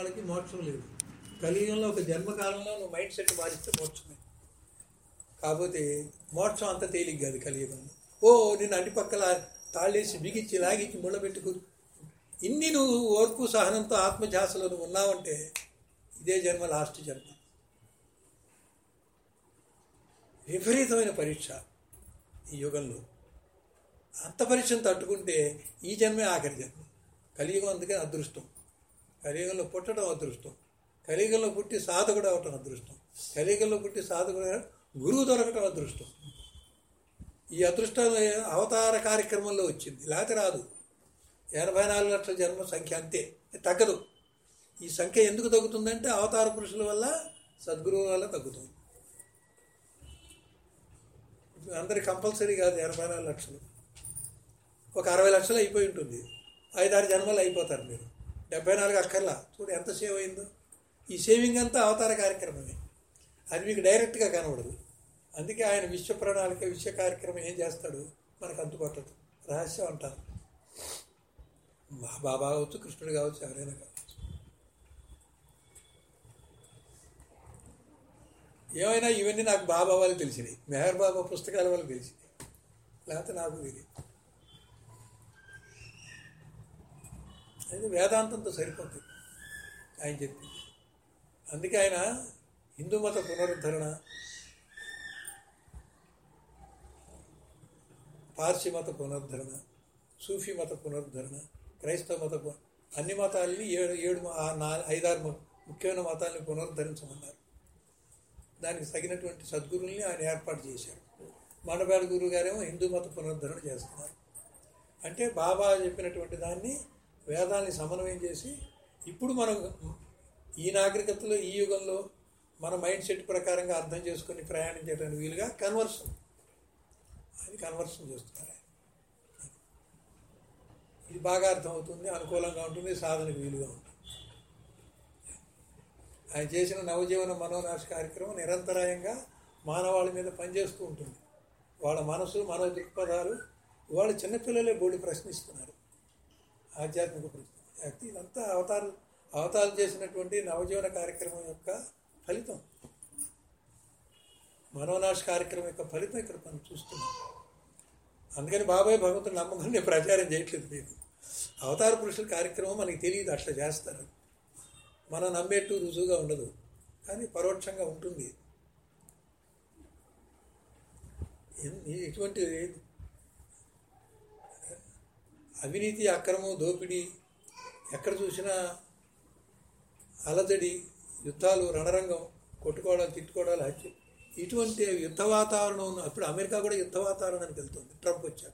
వాళ్ళకి మోక్షం లేదు. కలియుగంలో ఒక జన్మకాలంలో నువ్వు మైండ్ సెట్ మారిస్తే మోక్షమే. కాకపోతే మోక్షం అంత తేలిక కాదు కలియుగంలో. ఓ నేను అటుపక్కల తాళేసి తాళ్ళేసి బిగించి లాగించి ముళ్ళబెట్టుకు. ఇన్ని నువ్వు ఓర్పు సహనంతో ఆత్మధ్యాసలో నువ్వు ఉన్నావంటే ఇదే జన్మ లాస్ట్ జన్మ. విపరీతమైన పరీక్ష ఈ యుగంలో. అంత పరీక్షను తట్టుకుంటే ఈ జన్మే ఆఖరి జన్మ. కలియుగం అందుకని అదృష్టం. కలియుగంలో పుట్టడం అదృష్టం. కలియుగంలో పుట్టి సాధకుడు అవటం అదృష్టం. కలియుగంలో పుట్టి సాధకుడు గురువు దొరకటం అదృష్టం. ఈ అదృష్టం అవతార కార్యక్రమంలో వచ్చింది. లేకపోతే రాదు. ఎనభై నాలుగు లక్షల జన్మ సంఖ్య అంతే. తగ్గదు. ఈ సంఖ్య ఎందుకు తగ్గుతుందంటే అవతార పురుషుల వల్ల సద్గురువుల వల్ల తగ్గుతుంది. అందరి కంపల్సరీ కాదు ఎనభై నాలుగు లక్షలు. ఒక అరవై లక్షలు అయిపోయి ఉంటుంది. ఐదారు జన్మలు అయిపోతారు మీరు. డెబ్బై నాలుగు అక్కర్లా? చూడు ఎంత సేవ్ అయిందో. ఈ సేవింగ్ అంతా అవతార కార్యక్రమమే అది మీకు డైరెక్ట్గా కనబడదు. అందుకే ఆయన విశ్వ ప్రణాళిక విశ్వ కార్యక్రమం ఏం చేస్తాడు? మనకు అందుబాటులో రహస్యం అంటారు. మా బాబా కావచ్చు కృష్ణుడు కావచ్చు ఎవరైనా కావచ్చు. ఏమైనా ఇవన్నీ నాకు బాబా వాళ్ళు తెలిసినాయి. మెహర్ బాబా పుస్తకాల వల్ల తెలిసినాయి. లేకపోతే నాకు తెలియదు. అది వేదాంతంతో సరిపోతుంది. ఆయన చెప్పింది. అందుకే ఆయన హిందూ మత పునరుద్ధరణ పార్సీ మత పునరుద్ధరణ సూఫీ మత పునరుద్ధరణ క్రైస్తవ మత అన్ని మతాలని ఏడు ఏడు ఐదారు ముఖ్యమైన మతాలని పునరుద్ధరించమన్నారు. దానికి తగినటువంటి సద్గురుల్ని ఆయన ఏర్పాటు చేశారు. మండపేట గురువు గారేమో హిందూ మత పునరుద్ధరణ చేస్తున్నారు. అంటే బాబా చెప్పినటువంటి దాన్ని వేదాన్ని సమన్వయం చేసి ఇప్పుడు మనం ఈ నాగరికతలో ఈ యుగంలో మన మైండ్ సెట్ ప్రకారంగా అర్థం చేసుకొని ప్రయాణం చేయడానికి వీలుగా కన్వర్షన్. అది కన్వర్షన్ చేస్తున్నారు ఇది బాగా అర్థమవుతుంది అనుకూలంగా ఉంటుంది సాధనకు వీలుగా ఉంటుంది. ఆయన చేసిన నవజీవన మనోనాశ కార్యక్రమం నిరంతరాయంగా మానవాళి మీద పనిచేస్తూ ఉంటుంది. వాళ్ళ మనసు మనో దృక్పథాలు వాళ్ళ చిన్నపిల్లలే బోడి ప్రశ్నిస్తున్నారు. ఆధ్యాత్మిక ప్రశ్న ఇదంతా అవతారు అవతారం చేసినటువంటి నవజీవన కార్యక్రమం యొక్క ఫలితం. మనోనాశ కార్యక్రమం యొక్క ఫలితం ఇక్కడ మనం చూస్తున్నాం. అందుకని బాబాయ్ భగవంతుని నమ్మకం నేను ప్రచారం చేయట్లేదు నేను అవతార పురుషుల కార్యక్రమం మనకి తెలియదు అట్లా చేస్తారు. మనం నమ్మేట్టు రుజువుగా ఉండదు కానీ పరోక్షంగా ఉంటుంది. ఇటువంటి అవినీతి అక్రమం దోపిడీ ఎక్కడ చూసినా అలజడి యుద్ధాలు రణరంగం కొట్టుకోవడాలు తిట్టుకోవడాలు హత్య. ఇటువంటి యుద్ధ వాతావరణం ఉన్న అప్పుడు అమెరికా కూడా యుద్ధ వాతావరణానికి వెళ్తుంది. ట్రంప్ వచ్చారు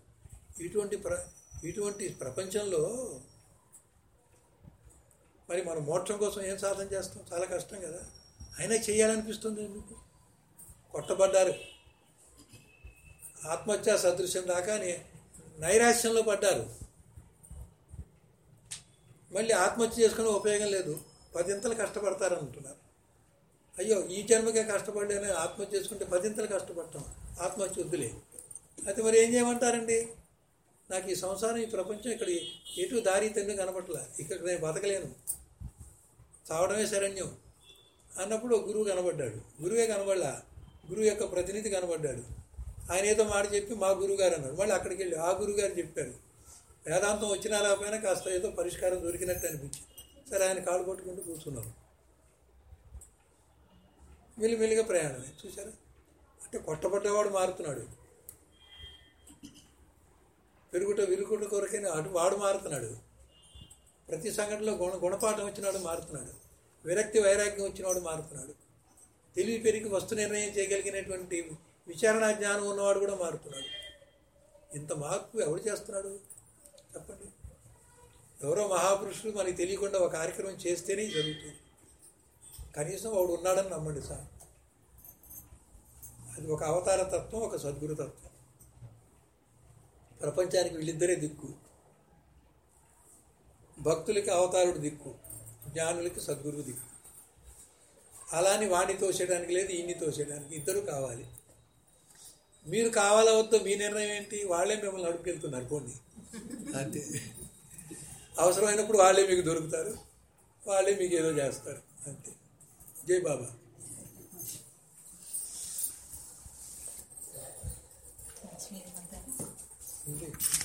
ఇటువంటి ప్ర ఇటువంటి ప్రపంచంలో మరి మనం మోక్షం కోసం ఏం సాధన చేస్తాం? చాలా కష్టం కదా. అయినా చేయాలనిపిస్తుంది ఎందుకు? కొట్టబడ్డారు. ఆత్మహత్య సదృశ్యం దాకా నైరాశ్యంలో పడ్డారు. మళ్ళీ ఆత్మహత్య చేసుకునే ఉపయోగం లేదు. పదింతలు కష్టపడతారని అంటున్నారు అయ్యో ఈ జన్మకే కష్టపడలేని ఆత్మహత్య చేసుకుంటే పదింతలు కష్టపడతాం. ఆత్మహత్య వద్దులే. అయితే మరి ఏం చేయమంటారండి? నాకు ఈ సంసారం ఈ ప్రపంచం ఇక్కడ ఎటు దారి తెన్ను కనపట్ల ఇక్కడ నేను బతకలేను. చావడమే శరణ్యం. అన్నప్పుడు గురువు కనబడ్డాడు. గురువే కనబడలా. గురువు యొక్క ప్రతినిధి కనబడ్డాడు. ఆయన ఏదో మాట చెప్పి మా గురువు గారు అన్నాడు. మళ్ళీ అక్కడికి వెళ్ళి ఆ గురువుగారు చెప్పాడు వేదాంతం వచ్చినా లేకపోయినా కాస్త ఏదో పరిష్కారం దొరికినట్టు అనిపించింది. సరే ఆయన కాళ్ళు కొట్టుకుంటూ కూర్చున్నారు. మిలిమిలిగా ప్రయాణమే. చూసారా అంటే కొట్టబడ్డవాడు మారుతున్నాడు. పెరుగుట విరుగుట కొరకైనా అటు వాడు మారుతున్నాడు. ప్రతి సంఘటనలో గుణ గుణపాఠం వచ్చినాడు మారుతున్నాడు. విరక్తి వైరాగ్యం వచ్చినవాడు మారుతున్నాడు. తెలివి పెరిగి వస్తు నిర్ణయం చేయగలిగినటువంటి విచారణ జ్ఞానం ఉన్నవాడు కూడా మారుతున్నాడు. ఇంత మార్పు ఎవడు చేస్తున్నాడు? చెప్పండి. ఎవరో మహాపురుషులు మనకి తెలియకుండా ఒక కార్యక్రమం చేస్తేనే జరుగుతుంది. కనీసం వాడు ఉన్నాడని నమ్మండి సార్. అది ఒక అవతార తత్వం ఒక సద్గురు తత్వం. ప్రపంచానికి వీళ్ళిద్దరే దిక్కు. భక్తులకి అవతారుడు దిక్కు జ్ఞానులకి సద్గురువు దిక్కు. అలాని వాడిని తోసేయడానికి లేదు ఈయన్ని తోసేయడానికి ఇద్దరు కావాలి. మీరు కావాలా వద్దో మీ నిర్ణయం ఏంటి? వాళ్ళే మిమ్మల్ని అడుగుకెళ్తున్నారు పోండి. అంతే. అవసరమైనప్పుడు వాళ్ళే మీకు దొరుకుతారు. వాళ్ళే మీకు ఏదో చేస్తారు. అంతే. జై బాబా. Thank you.